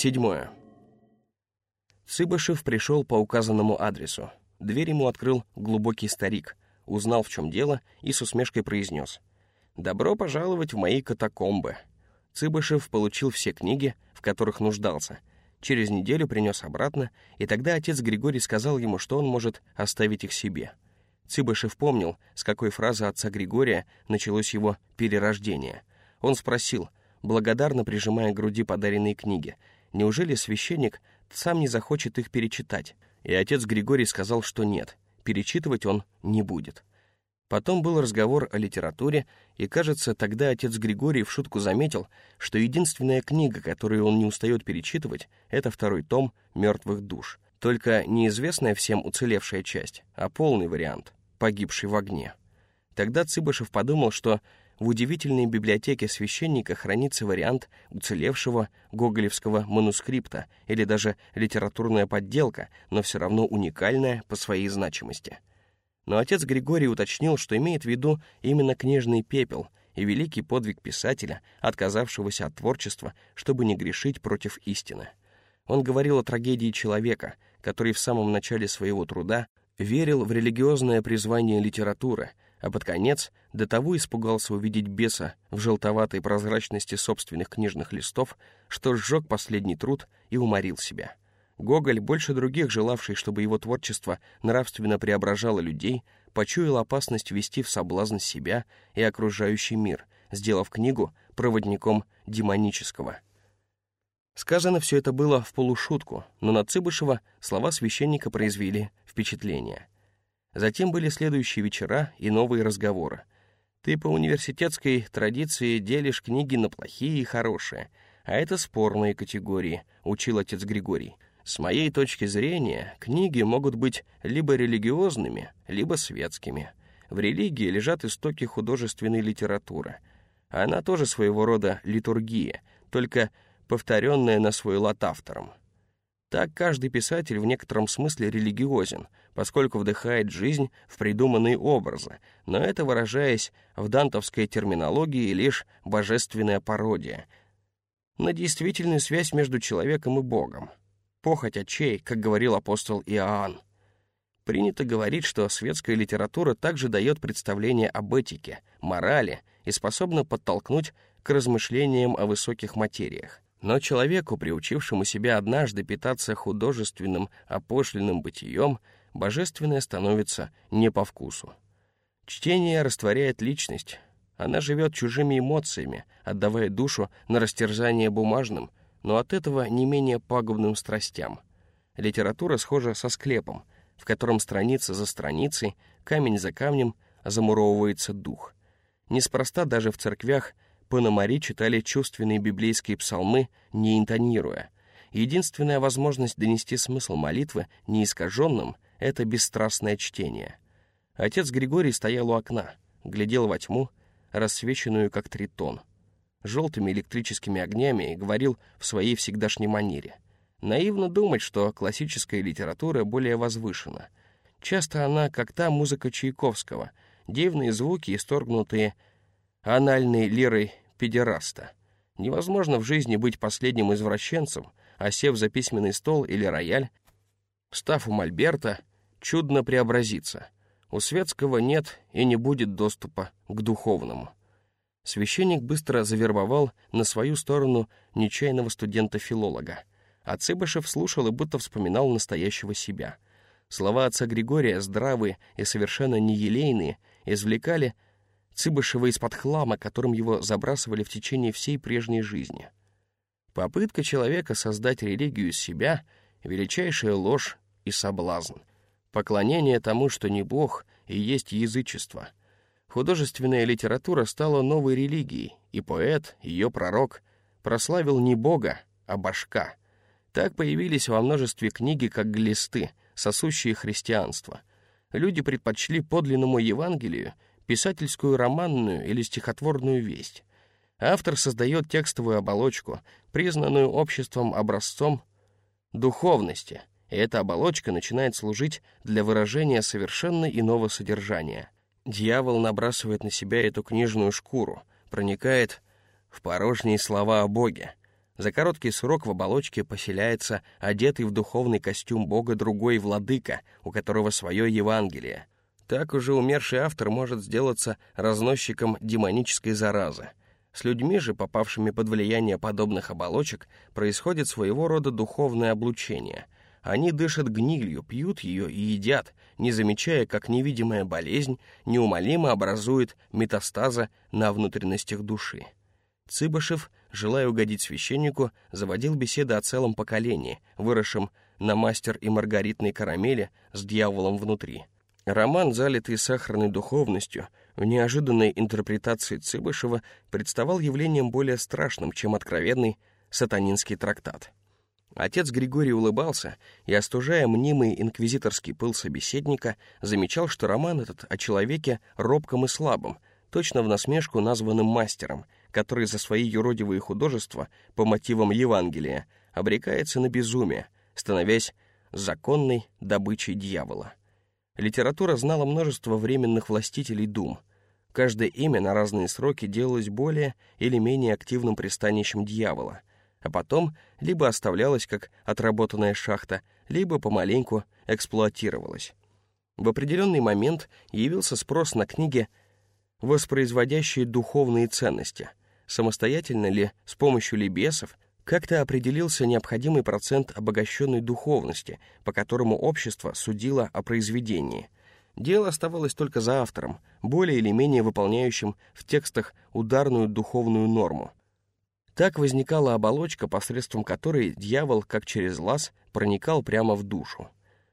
Седьмое. Цыбышев пришел по указанному адресу. Дверь ему открыл глубокий старик, узнал, в чем дело, и с усмешкой произнес. «Добро пожаловать в мои катакомбы». Цыбышев получил все книги, в которых нуждался. Через неделю принес обратно, и тогда отец Григорий сказал ему, что он может оставить их себе. Цыбышев помнил, с какой фразы отца Григория началось его перерождение. Он спросил, благодарно прижимая к груди подаренные книги, неужели священник сам не захочет их перечитать? И отец Григорий сказал, что нет, перечитывать он не будет. Потом был разговор о литературе, и, кажется, тогда отец Григорий в шутку заметил, что единственная книга, которую он не устает перечитывать, это второй том «Мертвых душ». Только неизвестная всем уцелевшая часть, а полный вариант, погибший в огне. Тогда Цыбышев подумал, что в удивительной библиотеке священника хранится вариант уцелевшего гоголевского манускрипта или даже литературная подделка, но все равно уникальная по своей значимости. Но отец Григорий уточнил, что имеет в виду именно книжный пепел и великий подвиг писателя, отказавшегося от творчества, чтобы не грешить против истины. Он говорил о трагедии человека, который в самом начале своего труда верил в религиозное призвание литературы — а под конец до того испугался увидеть беса в желтоватой прозрачности собственных книжных листов, что сжег последний труд и уморил себя. Гоголь, больше других желавший, чтобы его творчество нравственно преображало людей, почуял опасность ввести в соблазн себя и окружающий мир, сделав книгу проводником демонического. Сказано все это было в полушутку, но на Цыбышева слова священника произвели впечатление — Затем были следующие вечера и новые разговоры. Ты по университетской традиции делишь книги на плохие и хорошие, а это спорные категории, учил отец Григорий. С моей точки зрения, книги могут быть либо религиозными, либо светскими. В религии лежат истоки художественной литературы. Она тоже своего рода литургия, только повторенная на свой лад автором. Так каждый писатель в некотором смысле религиозен, поскольку вдыхает жизнь в придуманные образы, но это, выражаясь в дантовской терминологии, лишь божественная пародия на действительную связь между человеком и Богом. Похоть очей, как говорил апостол Иоанн. Принято говорить, что светская литература также дает представление об этике, морали и способна подтолкнуть к размышлениям о высоких материях. Но человеку, приучившему себя однажды питаться художественным, опошленным бытием, божественное становится не по вкусу. Чтение растворяет личность. Она живет чужими эмоциями, отдавая душу на растерзание бумажным, но от этого не менее пагубным страстям. Литература схожа со склепом, в котором страница за страницей, камень за камнем замуровывается дух. Неспроста даже в церквях – Пономари читали чувственные библейские псалмы, не интонируя. Единственная возможность донести смысл молитвы неискаженным — это бесстрастное чтение. Отец Григорий стоял у окна, глядел во тьму, рассвеченную как тритон, желтыми электрическими огнями и говорил в своей всегдашней манере. Наивно думать, что классическая литература более возвышена. Часто она, как та музыка Чайковского, дивные звуки, исторгнутые анальной лирой педераста. Невозможно в жизни быть последним извращенцем, а сев за письменный стол или рояль, став у Мольберта, чудно преобразиться. У светского нет и не будет доступа к духовному. Священник быстро завербовал на свою сторону нечаянного студента-филолога, а Цыбышев слушал и будто вспоминал настоящего себя. Слова отца Григория, здравые и совершенно неелейные, извлекали Цыбышева из-под хлама, которым его забрасывали в течение всей прежней жизни. Попытка человека создать религию из себя — величайшая ложь и соблазн. Поклонение тому, что не Бог, и есть язычество. Художественная литература стала новой религией, и поэт, ее пророк, прославил не Бога, а башка. Так появились во множестве книги как глисты, сосущие христианство. Люди предпочли подлинному Евангелию — писательскую романную или стихотворную весть. Автор создает текстовую оболочку, признанную обществом образцом духовности, и эта оболочка начинает служить для выражения совершенно иного содержания. Дьявол набрасывает на себя эту книжную шкуру, проникает в порожние слова о Боге, За короткий срок в оболочке поселяется одетый в духовный костюм Бога другой владыка, у которого свое Евангелие. Так уже умерший автор может сделаться разносчиком демонической заразы. С людьми же, попавшими под влияние подобных оболочек, происходит своего рода духовное облучение. Они дышат гнилью, пьют ее и едят, не замечая, как невидимая болезнь неумолимо образует метастаза на внутренностях души. Цыбышев, желая угодить священнику, заводил беседы о целом поколении, выросшем на мастер и маргаритной карамели с дьяволом внутри. Роман, залитый сахарной духовностью, в неожиданной интерпретации Цыбышева представал явлением более страшным, чем откровенный сатанинский трактат. Отец Григорий улыбался и, остужая мнимый инквизиторский пыл собеседника, замечал, что роман этот о человеке робком и слабом, точно в насмешку названным мастером — который за свои юродивые художества по мотивам Евангелия обрекается на безумие, становясь законной добычей дьявола. Литература знала множество временных властителей дум. Каждое имя на разные сроки делалось более или менее активным пристанищем дьявола, а потом либо оставлялось как отработанная шахта, либо помаленьку эксплуатировалось. В определенный момент явился спрос на книги, воспроизводящие духовные ценности, самостоятельно ли, с помощью ли бесов, как-то определился необходимый процент обогащенной духовности, по которому общество судило о произведении. Дело оставалось только за автором, более или менее выполняющим в текстах ударную духовную норму. Так возникала оболочка, посредством которой дьявол, как через лаз, проникал прямо в душу.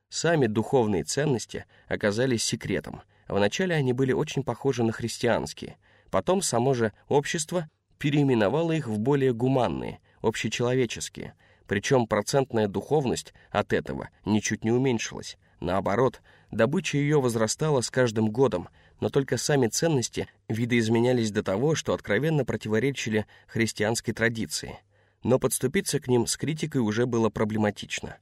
Сами духовные ценности оказались секретом. Вначале они были очень похожи на христианские. Потом само же общество переименовала их в более гуманные, общечеловеческие, причем процентная духовность от этого ничуть не уменьшилась. Наоборот, добыча ее возрастала с каждым годом, но только сами ценности видоизменялись до того, что откровенно противоречили христианской традиции. Но подступиться к ним с критикой уже было проблематично.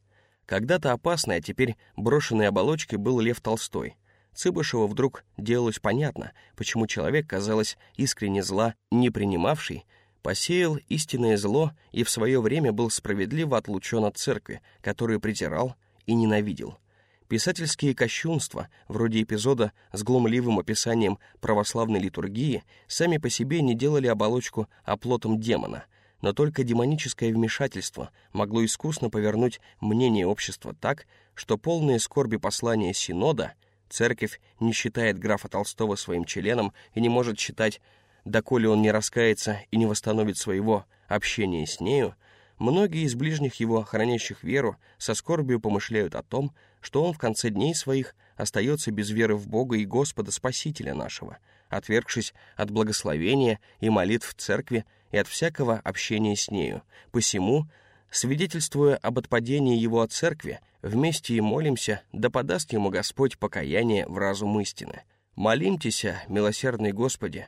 Когда-то опасной, а теперь брошенной оболочкой был Лев Толстой — Цыбышеву вдруг делалось понятно, почему человек, казалось, искренне зла не принимавший, посеял истинное зло и в свое время был справедливо отлучен от церкви, которую презирал и ненавидел. Писательские кощунства, вроде эпизода с глумливым описанием православной литургии, сами по себе не делали оболочку оплотом демона, но только демоническое вмешательство могло искусно повернуть мнение общества так, что полные скорби послания Синода — Церковь не считает графа Толстого своим членом и не может считать, доколе он не раскается и не восстановит своего общения с нею, многие из ближних его, хранящих веру, со скорбью помышляют о том, что он в конце дней своих остается без веры в Бога и Господа Спасителя нашего, отвергшись от благословения и молитв в церкви и от всякого общения с нею. Посему, свидетельствуя об отпадении его от церкви, Вместе и молимся, да подаст ему Господь покаяние в разум истины. Молимтеся, милосердный Господи,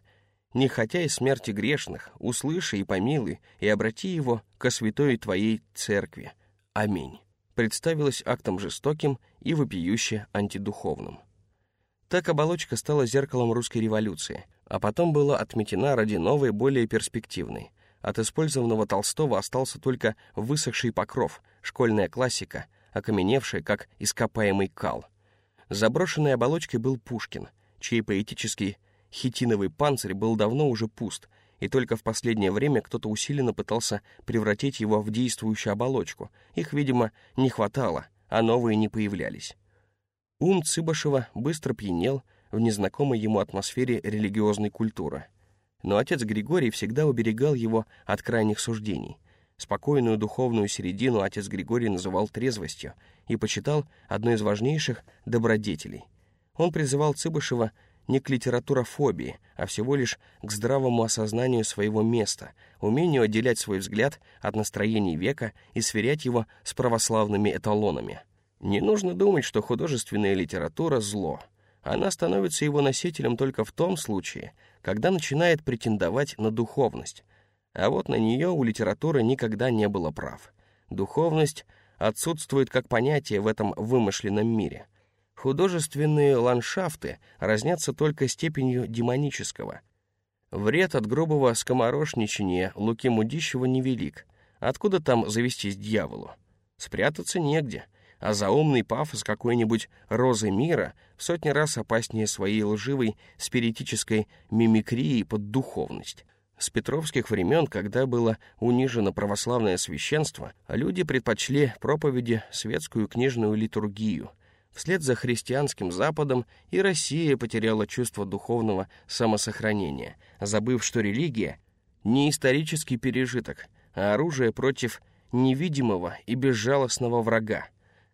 не хотя и смерти грешных, услыши и помилуй, и обрати его ко святой Твоей Церкви. Аминь. Представилось актом жестоким и вопиюще антидуховным. Так оболочка стала зеркалом русской революции, а потом была отметена ради новой, более перспективной. От использованного Толстого остался только высохший покров, школьная классика, окаменевшая, как ископаемый кал. Заброшенной оболочкой был Пушкин, чей поэтический хитиновый панцирь был давно уже пуст, и только в последнее время кто-то усиленно пытался превратить его в действующую оболочку. Их, видимо, не хватало, а новые не появлялись. Ум Цыбашева быстро пьянел в незнакомой ему атмосфере религиозной культуры. Но отец Григорий всегда уберегал его от крайних суждений. Спокойную духовную середину отец Григорий называл трезвостью и почитал одной из важнейших добродетелей. Он призывал Цыбышева не к литературофобии, а всего лишь к здравому осознанию своего места, умению отделять свой взгляд от настроений века и сверять его с православными эталонами. Не нужно думать, что художественная литература — зло. Она становится его носителем только в том случае, когда начинает претендовать на духовность, а вот на нее у литературы никогда не было прав. Духовность отсутствует как понятие в этом вымышленном мире. Художественные ландшафты разнятся только степенью демонического. Вред от грубого скоморошничания Луки Мудищева невелик, Откуда там завестись дьяволу? Спрятаться негде, а заумный пафос какой-нибудь «розы мира» в сотни раз опаснее своей лживой спиритической мимикрии под духовность. С петровских времен, когда было унижено православное священство, люди предпочли проповеди светскую книжную литургию. Вслед за христианским Западом и Россия потеряла чувство духовного самосохранения, забыв, что религия — не исторический пережиток, а оружие против невидимого и безжалостного врага.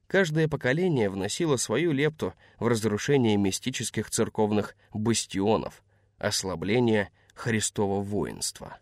Каждое поколение вносило свою лепту в разрушение мистических церковных бастионов, ослабление Христова воинства.